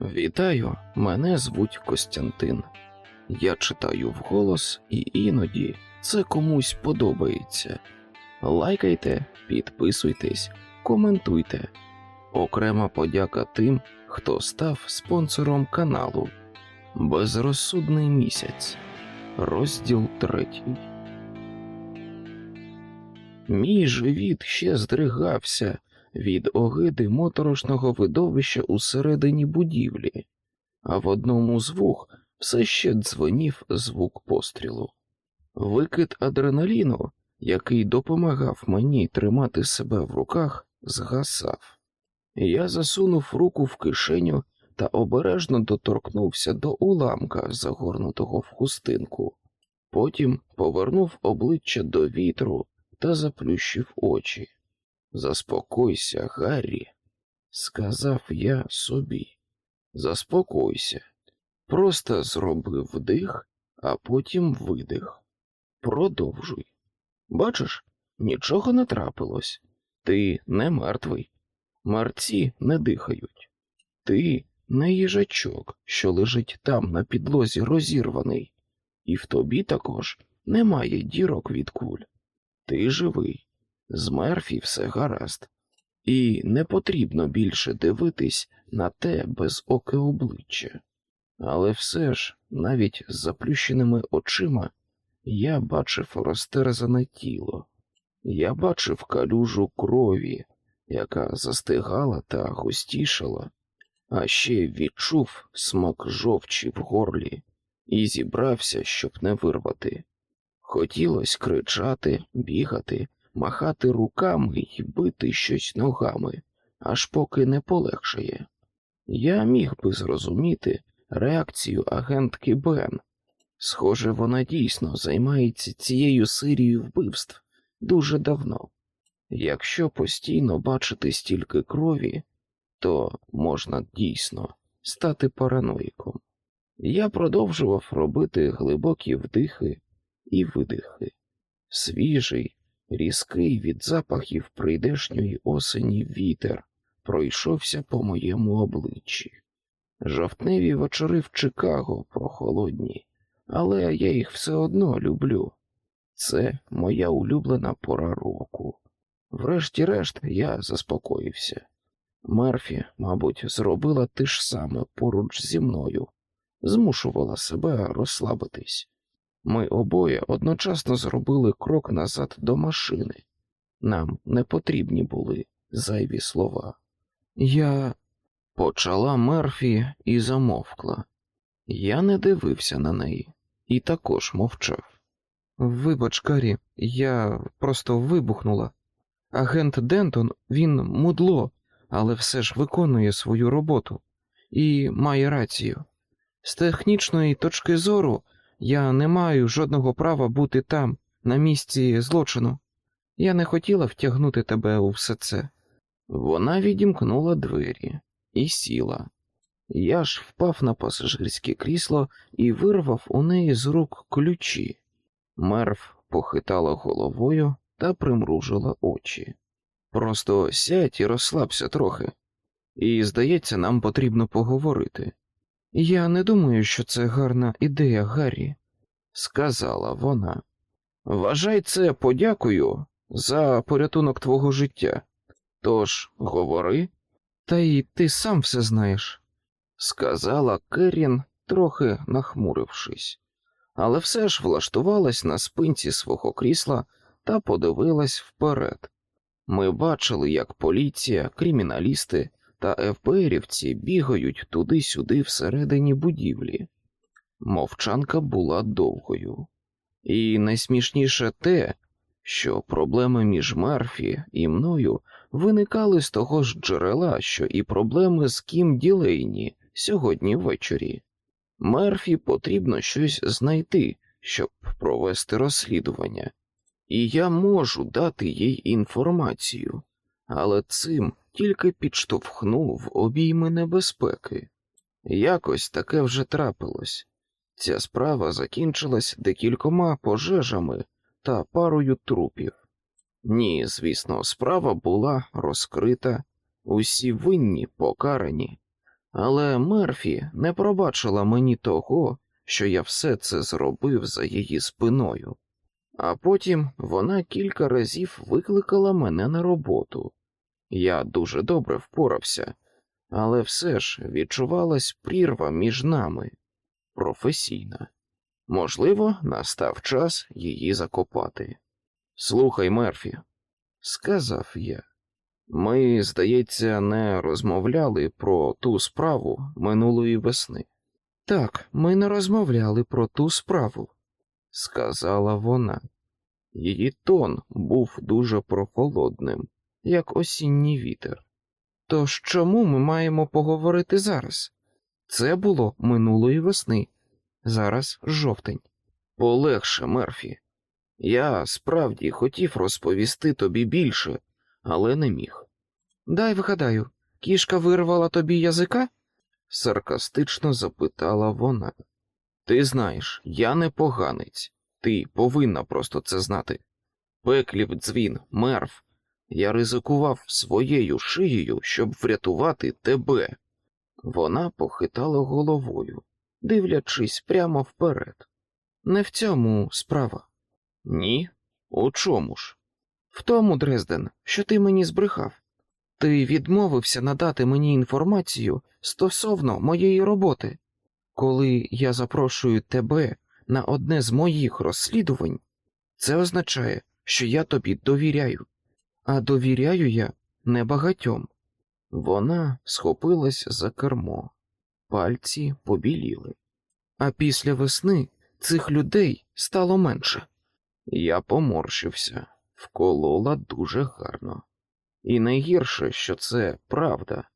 Вітаю, мене звуть Костянтин. Я читаю вголос, і іноді це комусь подобається. Лайкайте, підписуйтесь, коментуйте. Окрема подяка тим, хто став спонсором каналу. Безрозсудний місяць. Розділ третій. Мій живіт ще здригався від огиди моторошного видовища усередині будівлі, а в одному з вух все ще дзвонів звук пострілу. Викид адреналіну, який допомагав мені тримати себе в руках, згасав. Я засунув руку в кишеню та обережно доторкнувся до уламка, загорнутого в хустинку. Потім повернув обличчя до вітру та заплющив очі. Заспокойся, Гаррі, сказав я собі. Заспокойся. Просто зроби вдих, а потім видих. Продовжуй. Бачиш, нічого не трапилось. Ти не мертвий. Мерці не дихають. Ти не їжачок, що лежить там на підлозі розірваний, і в тобі також немає дірок від куль. Ти живий, з Мерфі все гаразд, і не потрібно більше дивитись на те безоке обличчя. Але все ж, навіть з заплющеними очима, я бачив розтерзане тіло, я бачив калюжу крові, яка застигала та густішала, а ще відчув смак жовчі в горлі і зібрався, щоб не вирвати. Хотілося кричати, бігати, махати руками і бити щось ногами, аж поки не полегшає. Я міг би зрозуміти реакцію агентки Бен. Схоже, вона дійсно займається цією серією вбивств дуже давно. Якщо постійно бачити стільки крові, то можна дійсно стати параноїком. Я продовжував робити глибокі вдихи і видихи, свіжий, різкий від запахів прийдешньої осені вітер пройшовся по моєму обличчі. Жовтневі вечори в Чикаго прохолодні, але я їх все одно люблю. Це моя улюблена пора року. Врешті-решт я заспокоївся. Мерфі, мабуть, зробила те ж саме поруч зі мною, змушувала себе розслабитись. Ми обоє одночасно зробили крок назад до машини. Нам не потрібні були зайві слова. Я почала Мерфі і замовкла. Я не дивився на неї і також мовчав. Вибач, Карі, я просто вибухнула. Агент Дентон, він мудло, але все ж виконує свою роботу і має рацію. З технічної точки зору я не маю жодного права бути там, на місці злочину. Я не хотіла втягнути тебе у все це. Вона відімкнула двері і сіла. Я ж впав на пасажирське крісло і вирвав у неї з рук ключі. Мерв похитала головою та примружила очі. Просто сядь і розслабся трохи, і, здається, нам потрібно поговорити. Я не думаю, що це гарна ідея, Гаррі, сказала вона. Вважай це подякою за порятунок твого життя. Тож, говори, та й ти сам все знаєш, сказала Керрін, трохи нахмурившись, але все ж влаштувалась на спинці свого крісла та подивилась вперед. Ми бачили, як поліція, криміналісти та ФБРівці бігають туди-сюди всередині будівлі. Мовчанка була довгою, і найсмішніше те, що проблеми між Мерфі і мною виникали з того ж джерела, що і проблеми з Кім Ділейні сьогодні ввечері. Мерфі потрібно щось знайти, щоб провести розслідування, і я можу дати їй інформацію, але цим тільки підштовхнув обійми небезпеки. Якось таке вже трапилось. Ця справа закінчилась декількома пожежами та парою трупів. Ні, звісно, справа була розкрита, усі винні покарані, Але Мерфі не пробачила мені того, що я все це зробив за її спиною. А потім вона кілька разів викликала мене на роботу. Я дуже добре впорався, але все ж відчувалась прірва між нами професійна. Можливо, настав час її закопати. Слухай, Мерфі, сказав я. Ми, здається, не розмовляли про ту справу минулої весни. Так, ми не розмовляли про ту справу, сказала вона. Її тон був дуже прохолодним, як осінній вітер. Тож чому ми маємо поговорити зараз? Це було минулої весни, зараз жовтень. Полегше, Мерфі. Я справді хотів розповісти тобі більше, але не міг. Дай вгадаю, кішка вирвала тобі язика? саркастично запитала вона. Ти знаєш, я не поганець, ти повинна просто це знати. Пеклів дзвін, мерв. Я ризикував своєю шиєю, щоб врятувати тебе. Вона похитала головою, дивлячись прямо вперед. Не в цьому справа. Ні? У чому ж? В тому, Дрезден, що ти мені збрехав. Ти відмовився надати мені інформацію стосовно моєї роботи. Коли я запрошую тебе на одне з моїх розслідувань, це означає, що я тобі довіряю, а довіряю я небагатьом. Вона схопилась за кермо, пальці побіліли. А після весни цих людей стало менше. Я поморщився, вколола дуже гарно. І найгірше, що це правда.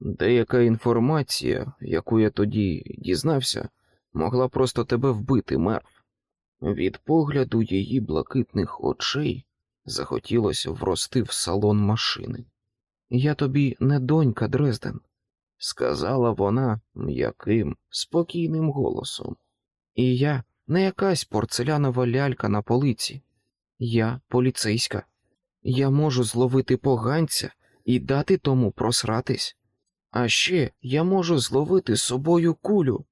Деяка інформація, яку я тоді дізнався, могла просто тебе вбити, мерв. Від погляду її блакитних очей захотілося врости в салон машини. Я тобі не донька, Дрезден, сказала вона м'яким, спокійним голосом. І я не якась порцелянова лялька на полиці. Я поліцейська. Я можу зловити поганця і дати тому просратись. А ще я можу зловити з собою кулю,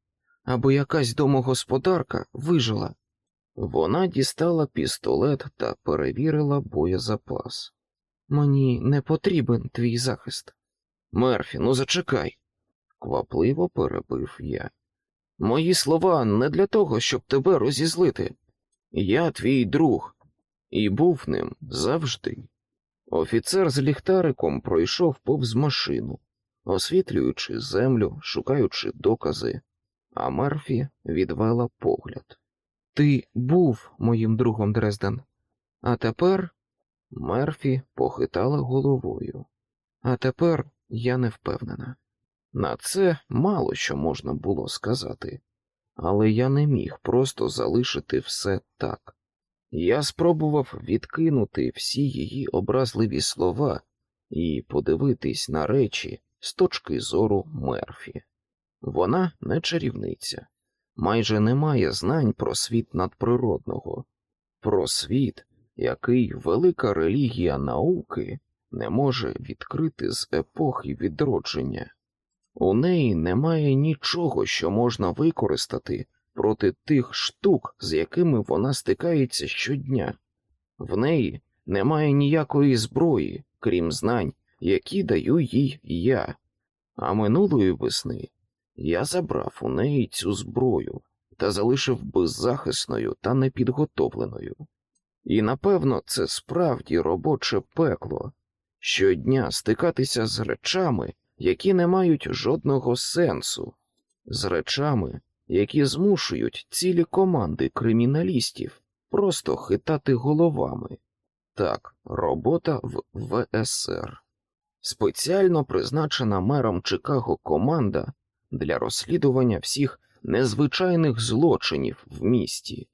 аби якась домогосподарка вижила. Вона дістала пістолет та перевірила боєзапас. Мені не потрібен твій захист. Мерфі, ну зачекай, квапливо перебив я. Мої слова не для того, щоб тебе розізлити. Я твій друг і був ним завжди. Офіцер з ліхтариком пройшов повз машину, освітлюючи землю, шукаючи докази, а Мерфі відвела погляд. Ти був моїм другом Дрезден, а тепер Мерфі похитала головою. А тепер я не впевнена. На це мало що можна було сказати, але я не міг просто залишити все так. Я спробував відкинути всі її образливі слова і подивитись на речі з точки зору Мерфі. Вона не чарівниця, майже не має знань про світ надприродного, про світ, який велика релігія науки не може відкрити з епохи відродження. У неї немає нічого, що можна використати проти тих штук, з якими вона стикається щодня. В неї немає ніякої зброї, крім знань, які даю їй я. А минулої весни я забрав у неї цю зброю та залишив беззахисною та непідготовленою. І напевно це справді робоче пекло щодня стикатися з речами, які не мають жодного сенсу, з речами, які змушують цілі команди криміналістів просто хитати головами. Так, робота в ВСР. Спеціально призначена мером Чикаго команда для розслідування всіх незвичайних злочинів в місті.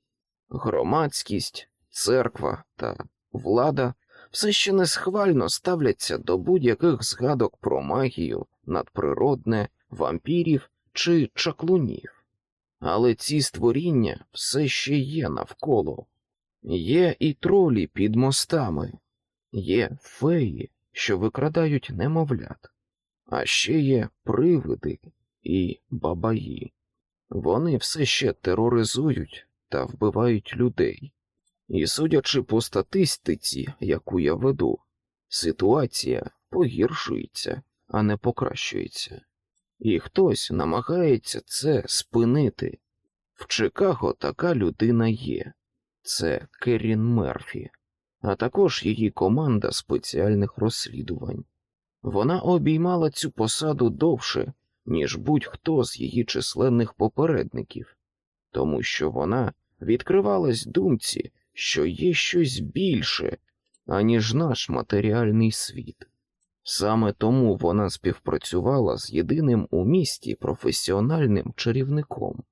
Громадськість, церква та влада все ще несхвально ставляться до будь-яких згадок про магію, надприродне, вампірів чи чаклунів. Але ці створіння все ще є навколо. Є і тролі під мостами, є феї, що викрадають немовлят, а ще є привиди, і бабаї. Вони все ще тероризують та вбивають людей. І судячи по статистиці, яку я веду, ситуація погіршується, а не покращується. І хтось намагається це спинити. В Чикаго така людина є це Керрін Мерфі, а також її команда спеціальних розслідувань. Вона обіймала цю посаду довше, ніж будь-хто з її численних попередників, тому що вона відкривалась думці, що є щось більше, аніж наш матеріальний світ. Саме тому вона співпрацювала з єдиним у місті професіональним чарівником.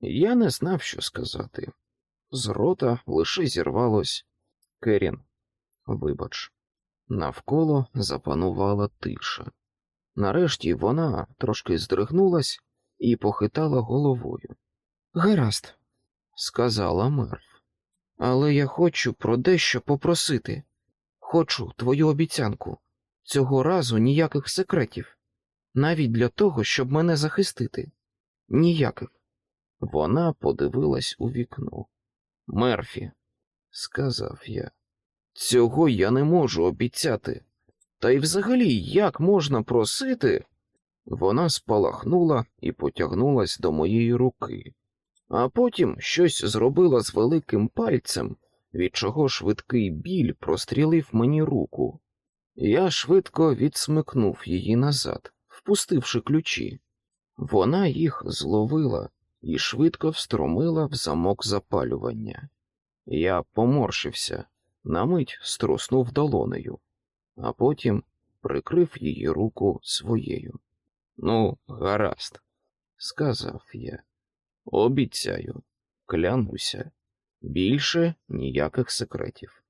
Я не знав, що сказати. З рота лише зірвалось Керін, вибач, навколо запанувала тиша. Нарешті вона трошки здригнулась і похитала головою. Гаразд, Сказала Мерф. але я хочу про дещо попросити. Хочу твою обіцянку. Цього разу ніяких секретів, навіть для того, щоб мене захистити. Ніяких. Вона подивилась у вікно. Мерфі, сказав я, цього я не можу обіцяти. Та й взагалі як можна просити? Вона спалахнула і потягнулась до моєї руки, а потім щось зробила з великим пальцем, від чого швидкий біль прострілив мені руку. Я швидко відсмикнув її назад, впустивши ключі. Вона їх зловила і швидко встромила в замок запалювання. Я поморщився, на мить струснув долонею, а потім прикрив її руку своєю. Ну, гаразд, сказав я. Обіцяю, клянуся, більше ніяких секретів.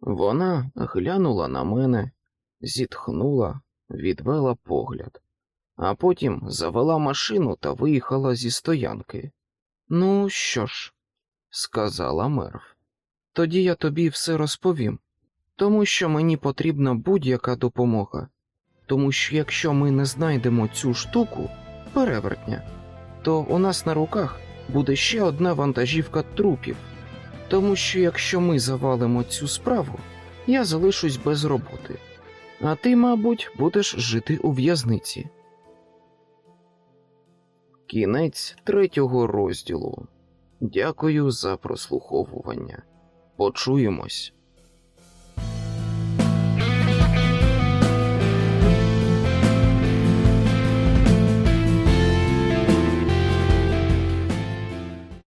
Вона глянула на мене, зітхнула, відвела погляд, а потім завела машину та виїхала зі стоянки. Ну що ж, Сказала Мерв. Тоді я тобі все розповім, тому що мені потрібна будь-яка допомога. Тому що якщо ми не знайдемо цю штуку, перевертня, то у нас на руках буде ще одна вантажівка трупів. Тому що якщо ми завалимо цю справу, я залишусь без роботи, а ти, мабуть, будеш жити у в'язниці. Кінець третього розділу. Дякую за прослуховування. Почуємось.